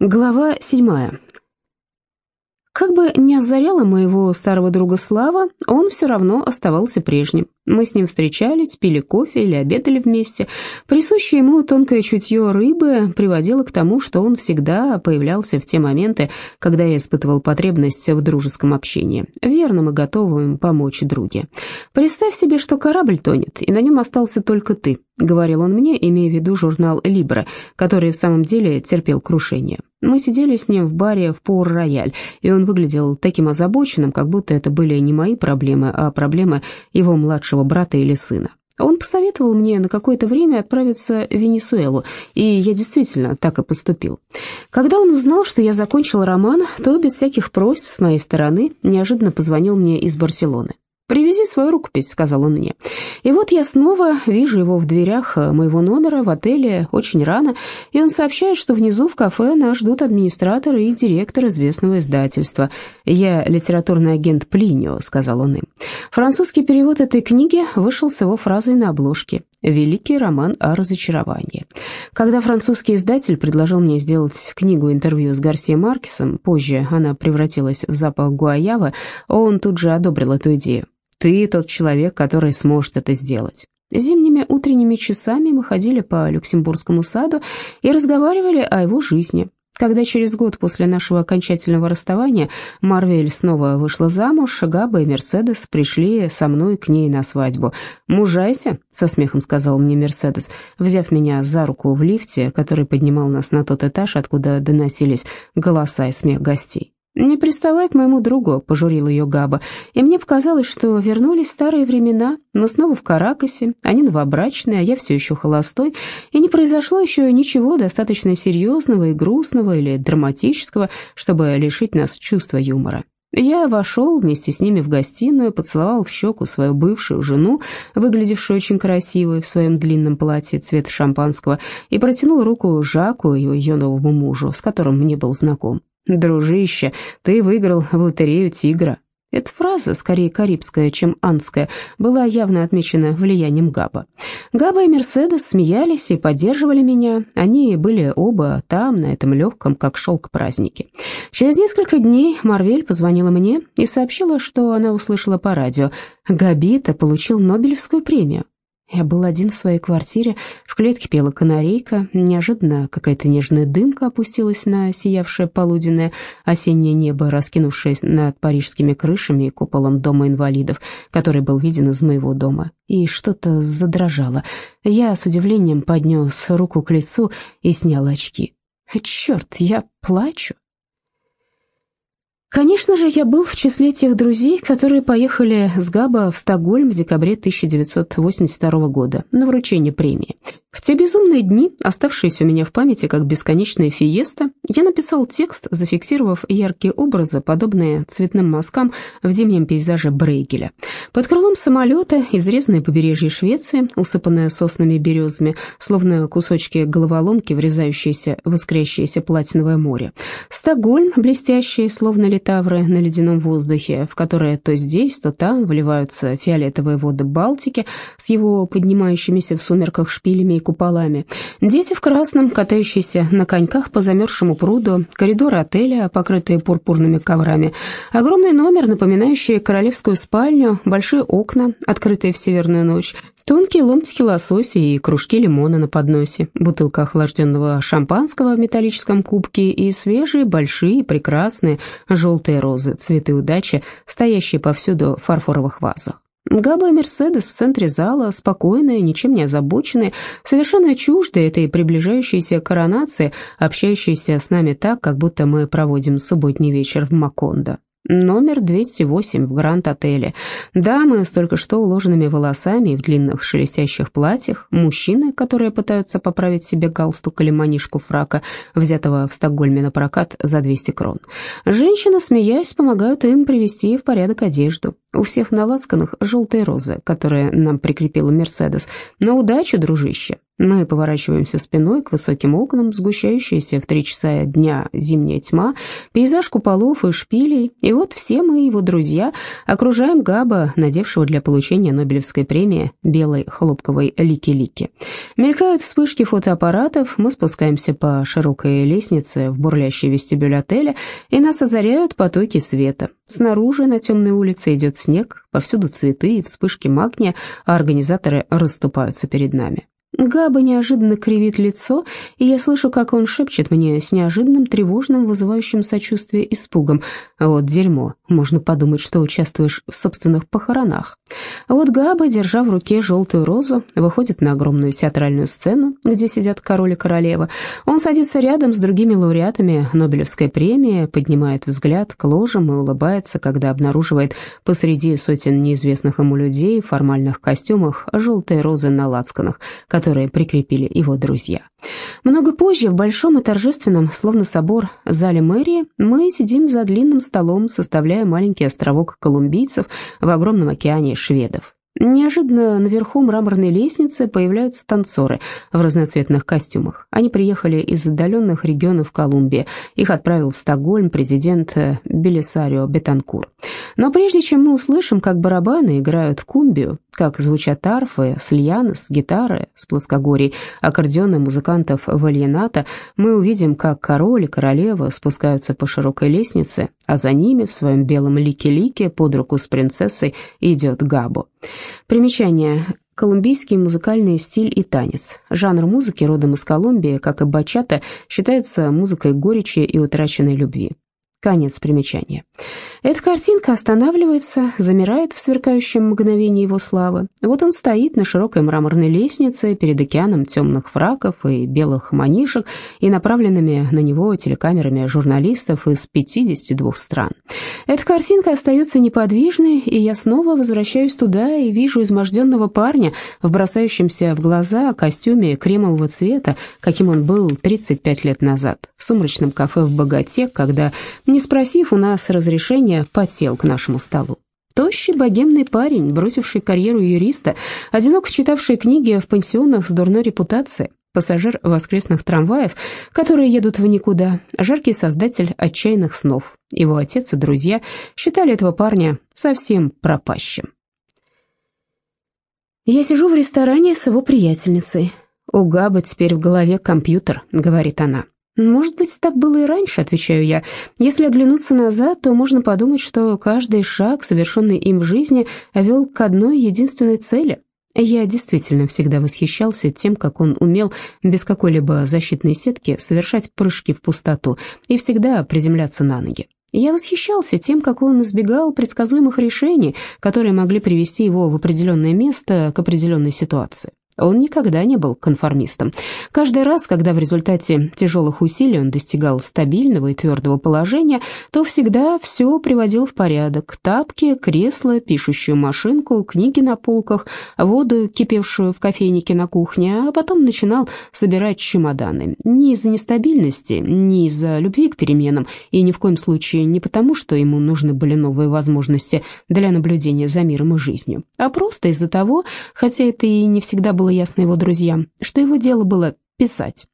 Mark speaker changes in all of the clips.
Speaker 1: Глава седьмая. Как бы ни озаряла моего старого друга Слава, он все равно оставался прежним. Мы с ним встречались, пили кофе или обедали вместе. Присущее ему тонкое чутье рыбы приводило к тому, что он всегда появлялся в те моменты, когда я испытывал потребность в дружеском общении, верным и готовым помочь друге. «Представь себе, что корабль тонет, и на нем остался только ты», — говорил он мне, имея в виду журнал «Либра», который в самом деле терпел крушение. Мы сидели с ним в баре в Пур-Рояль, и он выглядел таким озабоченным, как будто это были не мои проблемы, а проблемы его младшего брата или сына. Он посоветовал мне на какое-то время отправиться в Венесуэлу, и я действительно так и поступил. Когда он узнал, что я закончил роман, то без всяких просьб с моей стороны неожиданно позвонил мне из Барселоны. «Привези свою рукопись», — сказал он мне. И вот я снова вижу его в дверях э, моего номера в отеле очень рано, и он сообщает, что внизу в кафе нас ждут администратор и директор известного издательства. «Я литературный агент Плинио», — сказал он им. Французский перевод этой книги вышел с его фразой на обложке. Великий роман о разочаровании. Когда французский издатель предложил мне сделать книгу-интервью с Гарсией Маркесом, позже она превратилась в запах гуаявы, он тут же одобрил эту идею. Ты тот человек, который сможет это сделать. Зимними утренними часами мы ходили по Люксембургскому саду и разговаривали о его жизни. Когда через год после нашего окончательного расставания Марвель снова вышла замуж, Габа и Мерседес пришли со мной к ней на свадьбу. «Мужайся», — со смехом сказал мне Мерседес, взяв меня за руку в лифте, который поднимал нас на тот этаж, откуда доносились голоса и смех гостей. «Не приставай к моему другу», — пожурил ее Габа, и мне показалось, что вернулись старые времена, мы снова в Каракасе, они новобрачные, а я все еще холостой, и не произошло еще ничего достаточно серьезного и грустного или драматического, чтобы лишить нас чувства юмора. Я вошел вместе с ними в гостиную, поцеловал в щеку свою бывшую жену, выглядевшую очень красивой в своем длинном платье цвета шампанского, и протянул руку Жаку, ее новому мужу, с которым мне был знаком. «Дружище, ты выиграл в лотерею тигра». Эта фраза, скорее карибская, чем анская, была явно отмечена влиянием Габа. Габа и Мерседес смеялись и поддерживали меня. Они были оба там, на этом легком, как шелк празднике. Через несколько дней Марвель позвонила мне и сообщила, что она услышала по радио. Габита получил Нобелевскую премию. Я был один в своей квартире, в клетке пела канарейка, неожиданно какая-то нежная дымка опустилась на сиявшее полуденное осеннее небо, раскинувшееся над парижскими крышами и куполом дома инвалидов, который был виден из моего дома, и что-то задрожало. Я с удивлением поднес руку к лицу и снял очки. «Черт, я плачу!» Конечно же, я был в числе тех друзей, которые поехали с Габа в Стокгольм в декабре 1982 года на вручение премии. В те безумные дни, оставшиеся у меня в памяти как бесконечная фиеста, я написал текст, зафиксировав яркие образы, подобные цветным мазкам в зимнем пейзаже Брейгеля. Под крылом самолета изрезанное побережье Швеции, усыпанное соснами березами, словно кусочки головоломки, врезающиеся в искрящееся платиновое море. Стокгольм, блестящий, словно литавры на ледяном воздухе, в которые то здесь, то там вливаются фиолетовые воды Балтики с его поднимающимися в сумерках шпилями и куполами. Дети в красном, катающиеся на коньках по замерзшему пруду, коридоры отеля, покрытые пурпурными коврами, огромный номер, напоминающий королевскую спальню, большие окна, открытые в северную ночь, Тонкие ломтики лосося и кружки лимона на подносе, бутылка охлажденного шампанского в металлическом кубке и свежие, большие, прекрасные желтые розы, цветы удачи, стоящие повсюду в фарфоровых вазах. Габа и Мерседес в центре зала, спокойные, ничем не озабоченные, совершенно чуждые этой приближающейся коронации, общающиеся с нами так, как будто мы проводим субботний вечер в Макондо. Номер 208 в Гранд-отеле. Дамы с только что уложенными волосами и в длинных шелестящих платьях. Мужчины, которые пытаются поправить себе галстук или манишку фрака, взятого в Стокгольме на прокат за 200 крон. Женщины, смеясь, помогают им привести в порядок одежду. У всех на лацканах желтые розы, которые нам прикрепила Мерседес. На удачу, дружище. Мы поворачиваемся спиной к высоким окнам, сгущающаяся в три часа дня зимняя тьма, пейзаж куполов и шпилей, и вот все мы, его друзья, окружаем Габа, надевшего для получения Нобелевской премии белой хлопковой лики-лики. Мелькают вспышки фотоаппаратов, мы спускаемся по широкой лестнице в бурлящий вестибюль отеля, и нас озаряют потоки света. Снаружи на темной улице идет снег, повсюду цветы и вспышки магния, а организаторы расступаются перед нами. Габа неожиданно кривит лицо, и я слышу, как он шепчет мне с неожиданным, тревожным, вызывающим сочувствие испугом. Вот дерьмо, можно подумать, что участвуешь в собственных похоронах. Вот Габа, держа в руке желтую розу, выходит на огромную театральную сцену, где сидят король и королева. Он садится рядом с другими лауреатами Нобелевской премии, поднимает взгляд к ложам и улыбается, когда обнаруживает посреди сотен неизвестных ему людей в формальных костюмах желтые розы на лацканах, которые прикрепили его друзья. Много позже, в большом и торжественном, словно собор, зале мэрии, мы сидим за длинным столом, составляя маленький островок колумбийцев в огромном океане шведов. Неожиданно наверху мраморной лестницы появляются танцоры в разноцветных костюмах. Они приехали из отдаленных регионов Колумбии. Их отправил в Стокгольм президент э, Белисарио Бетанкур. Но прежде чем мы услышим, как барабаны играют кумбию, как звучат арфы, сльянос, гитары с плоскогорий, аккордеоны музыкантов вальената, мы увидим, как король и королева спускаются по широкой лестнице, а за ними в своем белом лике-лике под руку с принцессой идет Габо. Примечание. Колумбийский музыкальный стиль и танец. Жанр музыки родом из Колумбии, как и бачата, считается музыкой горечи и утраченной любви. Конец примечания. Эта картинка останавливается, замирает в сверкающем мгновении его славы. Вот он стоит на широкой мраморной лестнице перед океаном темных фраков и белых манишек и направленными на него телекамерами журналистов из 52 стран. Эта картинка остается неподвижной, и я снова возвращаюсь туда и вижу изможденного парня в бросающемся в глаза костюме кремового цвета, каким он был 35 лет назад, в сумрачном кафе в Богате, когда не спросив у нас разрешения, подсел к нашему столу. Тощий богемный парень, бросивший карьеру юриста, одиноко читавший книги в пансионах с дурной репутацией, пассажир воскресных трамваев, которые едут в никуда, жаркий создатель отчаянных снов. Его отец и друзья считали этого парня совсем пропащим. Я сижу в ресторане с его приятельницей. «У Габа теперь в голове компьютер», — говорит она. «Может быть, так было и раньше», — отвечаю я. «Если оглянуться назад, то можно подумать, что каждый шаг, совершенный им в жизни, вел к одной единственной цели. Я действительно всегда восхищался тем, как он умел без какой-либо защитной сетки совершать прыжки в пустоту и всегда приземляться на ноги. Я восхищался тем, как он избегал предсказуемых решений, которые могли привести его в определенное место к определенной ситуации. Он никогда не был конформистом. Каждый раз, когда в результате тяжелых усилий он достигал стабильного и твердого положения, то всегда все приводил в порядок. Тапки, кресло, пишущую машинку, книги на полках, воду, кипевшую в кофейнике на кухне, а потом начинал собирать чемоданы. Не из-за нестабильности, не из-за любви к переменам, и ни в коем случае не потому, что ему нужны были новые возможности для наблюдения за миром и жизнью, а просто из-за того, хотя это и не всегда было было ясно его друзьям, что его дело было писать.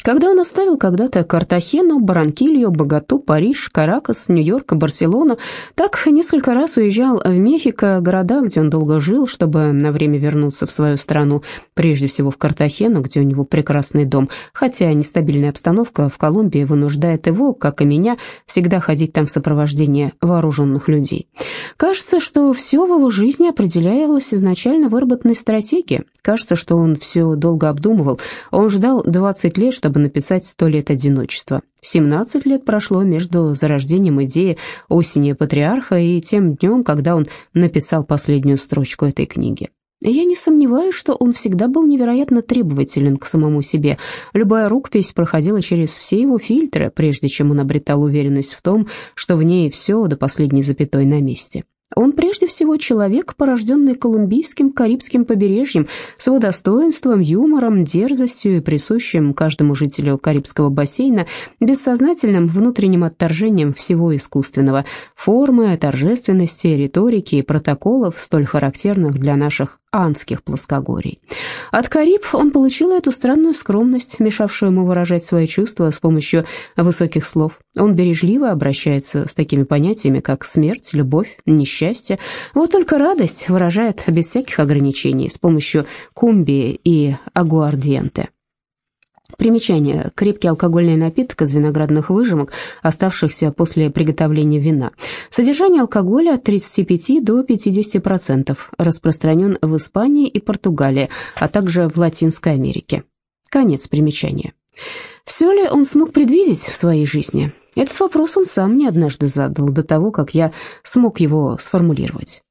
Speaker 1: Когда он оставил когда-то Картахену, Баранкилью, Богату, Париж, Каракас, Нью-Йорк Барселону, так несколько раз уезжал в Мехико, города, где он долго жил, чтобы на время вернуться в свою страну, прежде всего в Картахену, где у него прекрасный дом, хотя нестабильная обстановка в Колумбии вынуждает его, как и меня, всегда ходить там в сопровождении вооруженных людей. Кажется, что все в его жизни определялось изначально выработанной стратегией. Кажется, что он все долго обдумывал. Он ждал 20 лет, чтобы написать «Сто лет одиночества». 17 лет прошло между зарождением идеи «Осени патриарха» и тем днем, когда он написал последнюю строчку этой книги. Я не сомневаюсь, что он всегда был невероятно требователен к самому себе. Любая рукопись проходила через все его фильтры, прежде чем он обретал уверенность в том, что в ней все до последней запятой на месте. Он прежде всего человек, порожденный колумбийским Карибским побережьем, с его юмором, дерзостью и присущим каждому жителю Карибского бассейна бессознательным внутренним отторжением всего искусственного, формы, торжественности, риторики и протоколов, столь характерных для наших анских плоскогорий. От Кариб он получил эту странную скромность, мешавшую ему выражать свои чувства с помощью высоких слов. Он бережливо обращается с такими понятиями, как смерть, любовь, несчастье. Вот только радость выражает без всяких ограничений с помощью кумби и агуардиенте. Примечание. Крепкий алкогольный напиток из виноградных выжимок, оставшихся после приготовления вина. Содержание алкоголя от 35 до 50%. Распространен в Испании и Португалии, а также в Латинской Америке. Конец примечания. Все ли он смог предвидеть в своей жизни? Этот вопрос он сам мне однажды задал, до того, как я смог его сформулировать.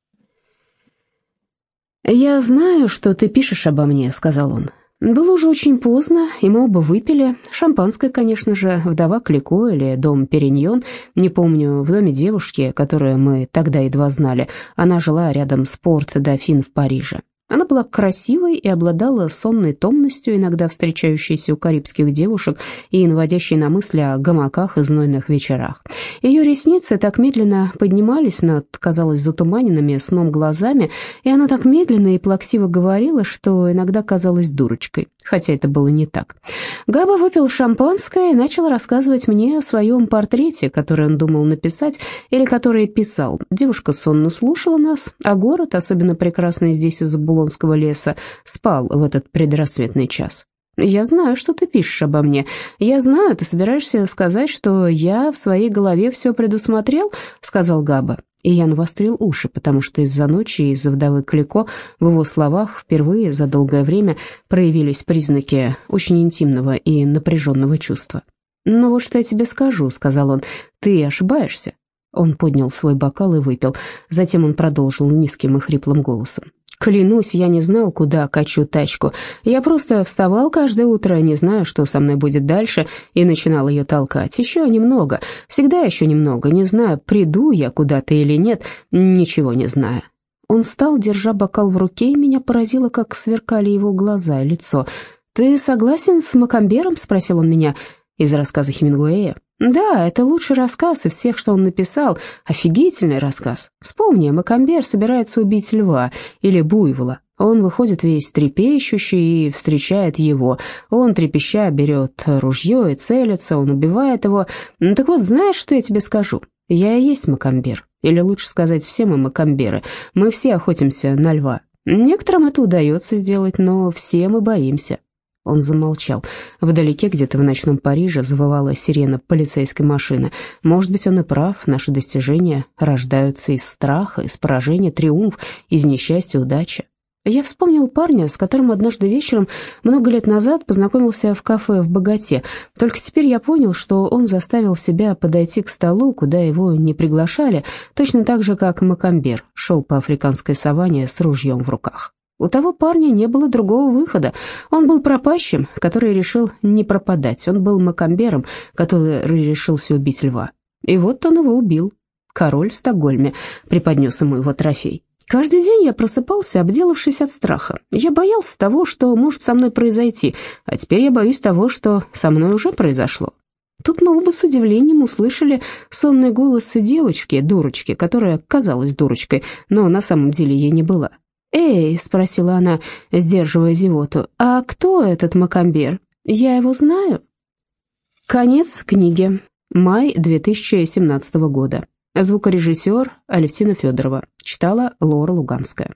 Speaker 1: «Я знаю, что ты пишешь обо мне», — сказал он. Было уже очень поздно, и мы оба выпили. Шампанское, конечно же, вдова Клико или дом Периньон, не помню, в доме девушки, которую мы тогда едва знали. Она жила рядом с порт Дофин в Париже. Она была красивой и обладала сонной томностью, иногда встречающейся у карибских девушек и наводящей на мысли о гамаках и знойных вечерах. Ее ресницы так медленно поднимались над, казалось, затуманенными сном глазами, и она так медленно и плаксиво говорила, что иногда казалась дурочкой, хотя это было не так. Габа выпил шампанское и начал рассказывать мне о своем портрете, который он думал написать или который писал. Девушка сонно слушала нас, а город, особенно прекрасный здесь из-за Булонского леса, спал в этот предрассветный час. «Я знаю, что ты пишешь обо мне. Я знаю, ты собираешься сказать, что я в своей голове все предусмотрел?» — сказал Габа. И я навострил уши, потому что из-за ночи и из-за вдовы Клико в его словах впервые за долгое время проявились признаки очень интимного и напряженного чувства. «Ну вот что я тебе скажу», — сказал он, — «ты ошибаешься». Он поднял свой бокал и выпил. Затем он продолжил низким и хриплым голосом. Клянусь, я не знал, куда качу тачку. Я просто вставал каждое утро, не знаю, что со мной будет дальше, и начинал ее толкать. Еще немного, всегда еще немного, не знаю, приду я куда-то или нет, ничего не знаю. Он встал, держа бокал в руке, и меня поразило, как сверкали его глаза и лицо. «Ты согласен с Макамбером?» — спросил он меня из рассказа Хемингуэя. Да, это лучший рассказ из всех, что он написал. Офигительный рассказ. Вспомни, Макамбер собирается убить льва или буйвола. Он выходит весь трепещущий и встречает его. Он, трепеща, берет ружье и целится, он убивает его. Так вот, знаешь, что я тебе скажу? Я и есть Макамбер. Или лучше сказать, все мы Макамберы. Мы все охотимся на льва. Некоторым это удается сделать, но все мы боимся. Он замолчал. Вдалеке, где-то в ночном Париже, завывала сирена полицейской машины. Может быть, он и прав. Наши достижения рождаются из страха, из поражения, триумф, из несчастья, удачи. Я вспомнил парня, с которым однажды вечером много лет назад познакомился в кафе в Богате. Только теперь я понял, что он заставил себя подойти к столу, куда его не приглашали, точно так же, как Макамбер шел по африканской саванне с ружьем в руках. У того парня не было другого выхода. Он был пропащим, который решил не пропадать. Он был макамбером, который решился убить льва. И вот он его убил. Король в Стокгольме преподнес ему его трофей. Каждый день я просыпался, обделавшись от страха. Я боялся того, что может со мной произойти, а теперь я боюсь того, что со мной уже произошло. Тут мы оба с удивлением услышали сонный голос девочки, дурочки, которая казалась дурочкой, но на самом деле ей не была. «Эй», — спросила она, сдерживая зевоту, — «а кто этот Макамбер? Я его знаю?» Конец книги. Май 2017 года. Звукорежиссер Алевтина Федорова. Читала Лора Луганская.